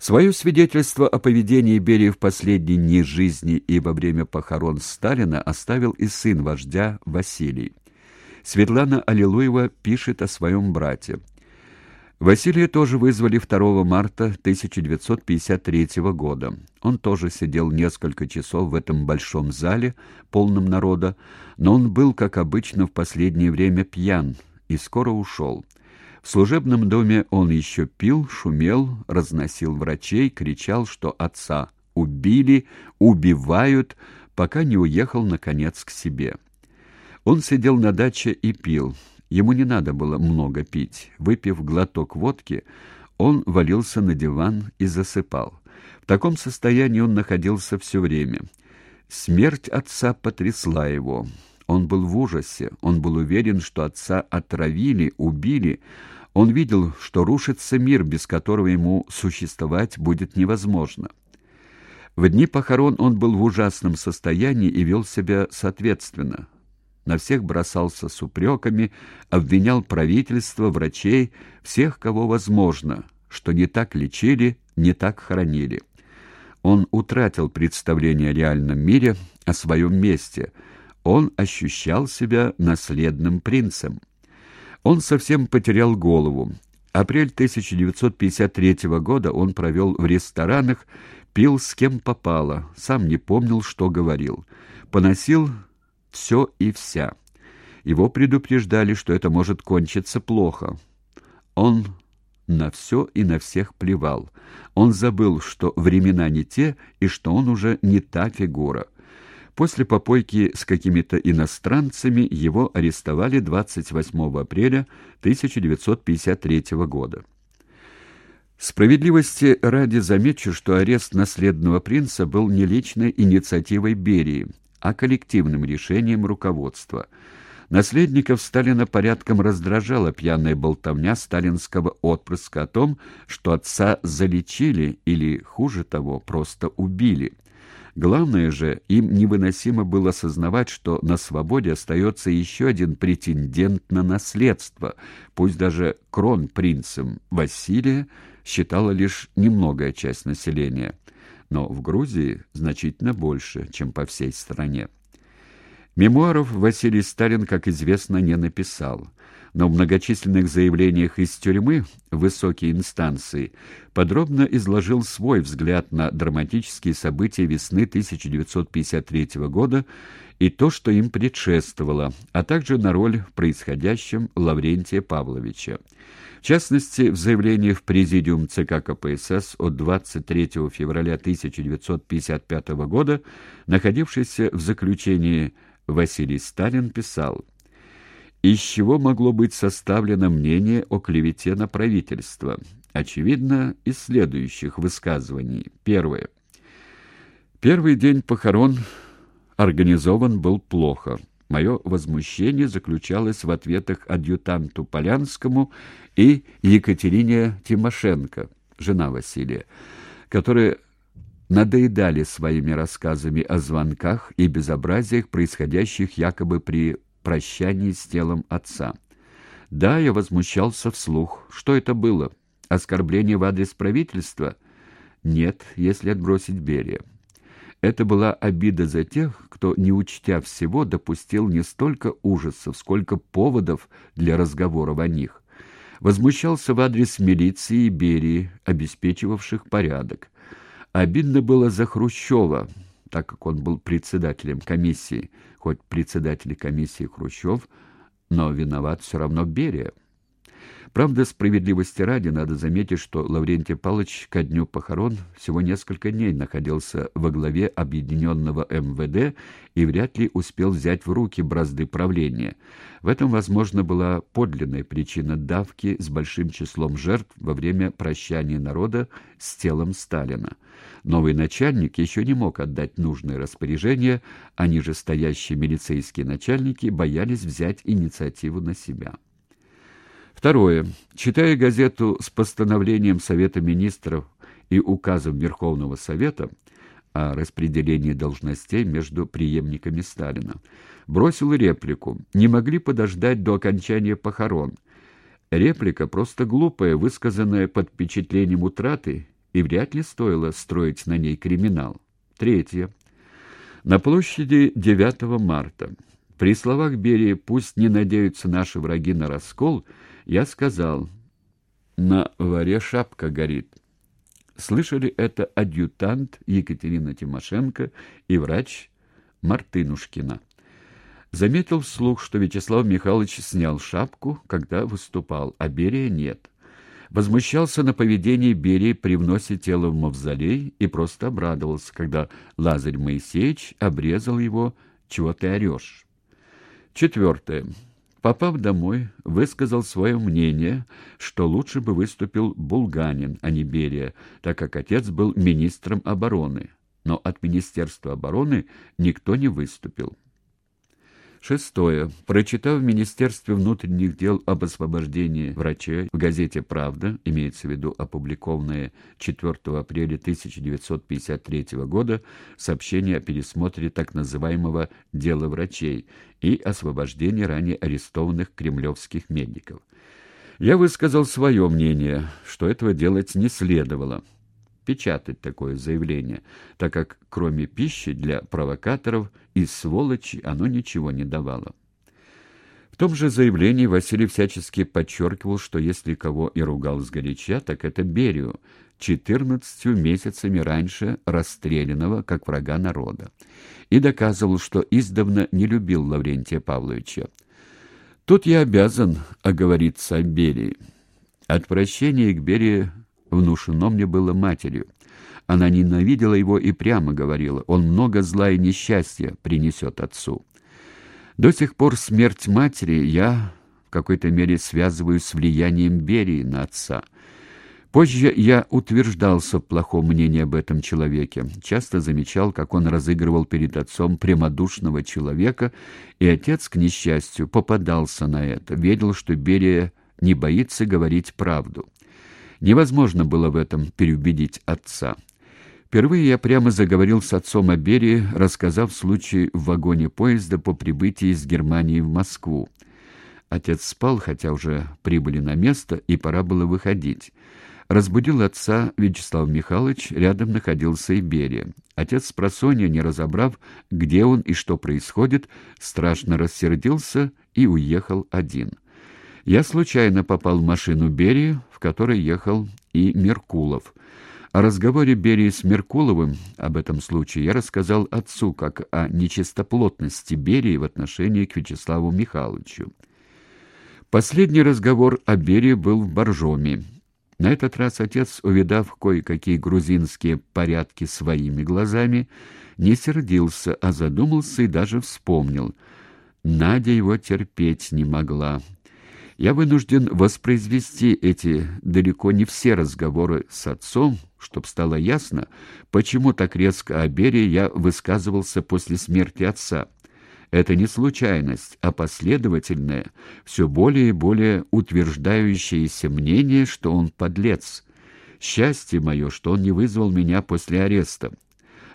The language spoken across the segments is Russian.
Свое свидетельство о поведении Берии в последние дни жизни и во время похорон Сталина оставил и сын вождя Василий. Светлана Аллилуева пишет о своем брате. Василия тоже вызвали 2 марта 1953 года. Он тоже сидел несколько часов в этом большом зале, полном народа, но он был, как обычно, в последнее время пьян и скоро ушел. В служебном доме он еще пил, шумел, разносил врачей, кричал, что отца убили, убивают, пока не уехал, наконец, к себе. Он сидел на даче и пил. Ему не надо было много пить. Выпив глоток водки, он валился на диван и засыпал. В таком состоянии он находился все время. Смерть отца потрясла его. Он был в ужасе, он был уверен, что отца отравили, убили. Он видел, что рушится мир, без которого ему существовать будет невозможно. В дни похорон он был в ужасном состоянии и вел себя соответственно. На всех бросался с упреками, обвинял правительство, врачей, всех, кого возможно, что не так лечили, не так хоронили. Он утратил представление о реальном мире, о своем месте – он ощущал себя наследным принцем. Он совсем потерял голову. Апрель 1953 года он провел в ресторанах, пил с кем попало, сам не помнил, что говорил. Поносил все и вся. Его предупреждали, что это может кончиться плохо. Он на все и на всех плевал. Он забыл, что времена не те и что он уже не та фигура. После попойки с какими-то иностранцами его арестовали 28 апреля 1953 года. Справедливости ради замечу, что арест наследного принца был не личной инициативой Берии, а коллективным решением руководства. Наследников Сталина порядком раздражала пьяная болтовня сталинского отпрыска о том, что отца залечили или, хуже того, просто убили – Главное же, им невыносимо было осознавать, что на свободе остается еще один претендент на наследство, пусть даже кронпринцем Василия считала лишь немногая часть населения, но в Грузии значительно больше, чем по всей стране. Мемуаров Василий Сталин, как известно, не написал но в многочисленных заявлениях из тюрьмы высокие инстанции подробно изложил свой взгляд на драматические события весны 1953 года и то, что им предшествовало, а также на роль в происходящем Лаврентия Павловича. В частности, в заявлении в Президиум ЦК КПСС от 23 февраля 1955 года, находившийся в заключении Василий Сталин писал из чего могло быть составлено мнение о клевете на правительство? Очевидно, из следующих высказываний. Первое. Первый день похорон организован был плохо. Мое возмущение заключалось в ответах адъютанту Полянскому и Екатерине Тимошенко, жена Василия, которые надоедали своими рассказами о звонках и безобразиях, происходящих якобы при прощании с телом отца. Да, я возмущался вслух. Что это было? Оскорбление в адрес правительства? Нет, если отбросить Берия. Это была обида за тех, кто, не учтя всего, допустил не столько ужасов, сколько поводов для разговоров о них. Возмущался в адрес милиции и Берии, обеспечивавших порядок. Обидно было за Хрущева, так как он был председателем комиссии, хоть председатель комиссии Хрущев, но виноват все равно Берия. Правда, справедливости ради надо заметить, что Лаврентий Павлович ко дню похорон всего несколько дней находился во главе объединенного МВД и вряд ли успел взять в руки бразды правления. В этом, возможно, была подлинная причина давки с большим числом жертв во время прощания народа с телом Сталина. Новый начальник еще не мог отдать нужные распоряжения, а нижестоящие милицейские начальники боялись взять инициативу на себя. Второе. Читая газету с постановлением Совета министров и указом Верховного Совета о распределении должностей между преемниками Сталина, бросил реплику «Не могли подождать до окончания похорон». Реплика просто глупая, высказанная под впечатлением утраты и вряд ли стоило строить на ней криминал. Третье. На площади 9 марта. При словах Берии «пусть не надеются наши враги на раскол», я сказал «на варе шапка горит». Слышали это адъютант Екатерина Тимошенко и врач Мартынушкина. Заметил вслух, что Вячеслав Михайлович снял шапку, когда выступал, а Берия нет. Возмущался на поведение Берии при вносе тела в мавзолей и просто обрадовался, когда Лазарь Моисеевич обрезал его «Чего ты орешь?». Четвертое. Попав домой, высказал свое мнение, что лучше бы выступил Булганин, а не Берия, так как отец был министром обороны. Но от Министерства обороны никто не выступил. Шестое. Прочитав в Министерстве внутренних дел об освобождении врачей в газете «Правда», имеется в виду опубликованное 4 апреля 1953 года сообщение о пересмотре так называемого «дела врачей» и освобождении ранее арестованных кремлевских медиков. Я высказал свое мнение, что этого делать не следовало печатать такое заявление, так как кроме пищи для провокаторов и сволочи оно ничего не давало. В том же заявлении Василий всячески подчеркивал, что если кого и ругал сгоряча, так это Берию, четырнадцатью месяцами раньше расстрелянного как врага народа, и доказывал, что издавна не любил Лаврентия Павловича. Тут я обязан оговориться о Берии. Отвращение к Берии внушено мне было матерью. Она ненавидела его и прямо говорила, он много зла и несчастья принесет отцу. До сих пор смерть матери я в какой-то мере связываю с влиянием Берии на отца. Позже я утверждался в плохом мнении об этом человеке, часто замечал, как он разыгрывал перед отцом прямодушного человека, и отец, к несчастью, попадался на это, верил, что Берия не боится говорить правду. Невозможно было в этом переубедить отца. Впервые я прямо заговорил с отцом о Берии, рассказав случай в вагоне поезда по прибытии из Германии в Москву. Отец спал, хотя уже прибыли на место, и пора было выходить. Разбудил отца Вячеслав Михайлович, рядом находился и Берия. Отец с просонья, не разобрав, где он и что происходит, страшно рассердился и уехал один. Я случайно попал в машину Берии, в которой ехал и Меркулов. О разговоре Берии с Меркуловым об этом случае я рассказал отцу, как о нечистоплотности Берии в отношении к Вячеславу Михайловичу. Последний разговор о Берии был в Боржоме. На этот раз отец, увидав кое-какие грузинские порядки своими глазами, не сердился, а задумался и даже вспомнил. Надя его терпеть не могла. Я вынужден воспроизвести эти далеко не все разговоры с отцом, чтобы стало ясно, почему так резко о Берии я высказывался после смерти отца. Это не случайность, а последовательное, все более и более утверждающееся мнение, что он подлец. Счастье мое, что он не вызвал меня после ареста.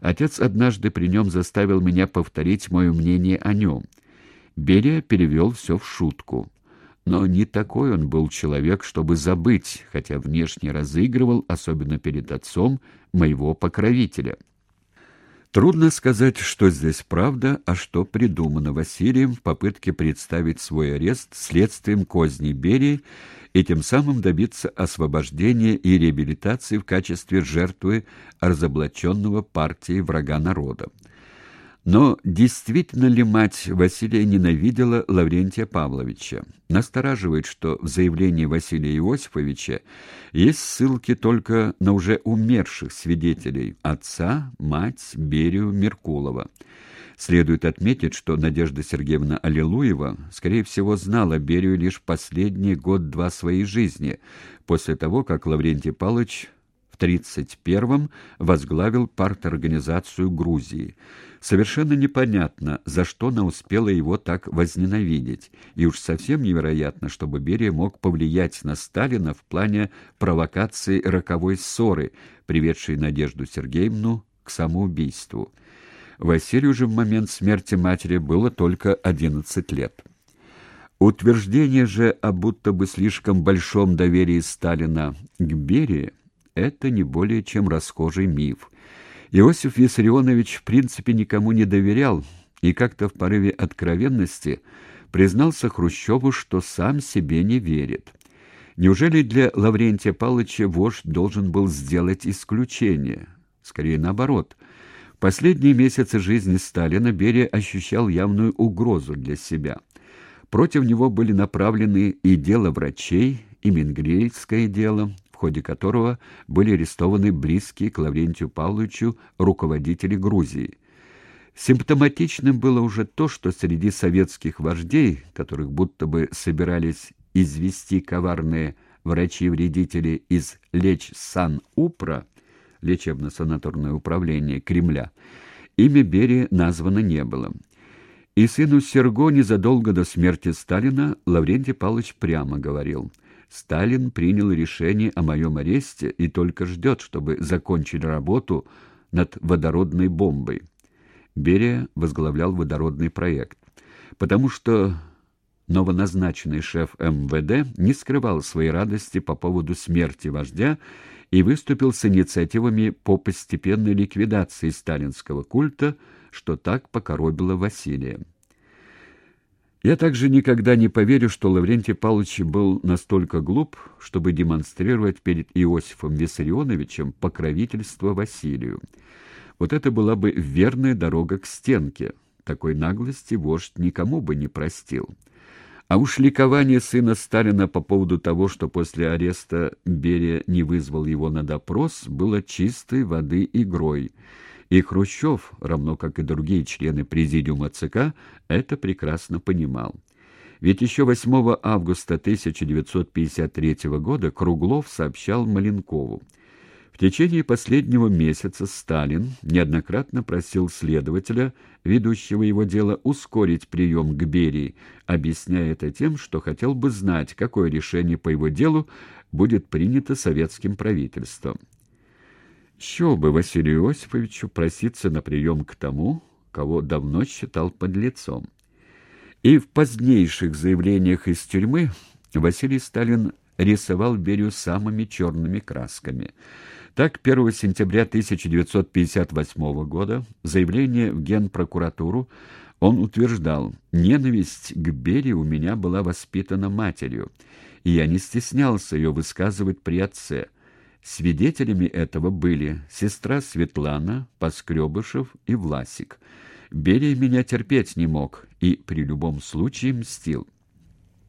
Отец однажды при нем заставил меня повторить мое мнение о нем. Берия перевел все в шутку. Но не такой он был человек, чтобы забыть, хотя внешне разыгрывал, особенно перед отцом, моего покровителя. Трудно сказать, что здесь правда, а что придумано Василием в попытке представить свой арест следствием козни Берии и тем самым добиться освобождения и реабилитации в качестве жертвы разоблаченного партией врага народа. Но действительно ли мать Василия ненавидела Лаврентия Павловича? Настораживает, что в заявлении Василия Иосифовича есть ссылки только на уже умерших свидетелей отца, мать, Берию, Меркулова. Следует отметить, что Надежда Сергеевна Аллилуева, скорее всего, знала Берию лишь последний год-два своей жизни, после того, как Лаврентий Павлович в 1931-м возглавил парторганизацию Грузии. Совершенно непонятно, за что она успела его так возненавидеть, и уж совсем невероятно, чтобы Берия мог повлиять на Сталина в плане провокации роковой ссоры, приведшей Надежду Сергеевну к самоубийству. Василию же в момент смерти матери было только 11 лет. Утверждение же о будто бы слишком большом доверии Сталина к Берии – это не более чем расхожий миф. Иосиф Виссарионович в принципе никому не доверял и как-то в порыве откровенности признался Хрущеву, что сам себе не верит. Неужели для Лаврентия Павловича вождь должен был сделать исключение? Скорее наоборот. Последние месяцы жизни Сталина Берия ощущал явную угрозу для себя. Против него были направлены и дело врачей, и Менгрейское дело, в ходе которого были арестованы близкие к Лаврентию Павловичу руководители Грузии. Симптоматичным было уже то, что среди советских вождей, которых будто бы собирались извести коварные врачи-вредители из Леч-Сан-Упра, лечебно-санаторное управление Кремля, имя Берии названо не было. И сыну Серго незадолго до смерти Сталина Лаврентий Павлович прямо говорил – Сталин принял решение о моем аресте и только ждет, чтобы закончили работу над водородной бомбой. Берия возглавлял водородный проект, потому что новоназначенный шеф МВД не скрывал своей радости по поводу смерти вождя и выступил с инициативами по постепенной ликвидации сталинского культа, что так покоробило Василия. Я также никогда не поверю, что Лаврентий Павлович был настолько глуп, чтобы демонстрировать перед Иосифом Виссарионовичем покровительство Василию. Вот это была бы верная дорога к стенке. Такой наглости вождь никому бы не простил. А уж ликование сына Сталина по поводу того, что после ареста Берия не вызвал его на допрос, было чистой воды игрой. И Хрущев, равно как и другие члены президиума ЦК, это прекрасно понимал. Ведь еще 8 августа 1953 года Круглов сообщал Маленкову. В течение последнего месяца Сталин неоднократно просил следователя, ведущего его дело, ускорить прием к Берии, объясняя это тем, что хотел бы знать, какое решение по его делу будет принято советским правительством. Еще бы Василию Иосифовичу проситься на прием к тому, кого давно считал подлецом. И в позднейших заявлениях из тюрьмы Василий Сталин рисовал Берию самыми черными красками. Так, 1 сентября 1958 года заявление в Генпрокуратуру он утверждал, «Ненависть к Берии у меня была воспитана матерью, и я не стеснялся ее высказывать при отце». Свидетелями этого были сестра Светлана, Поскребышев и Власик. Берия меня терпеть не мог и при любом случае мстил.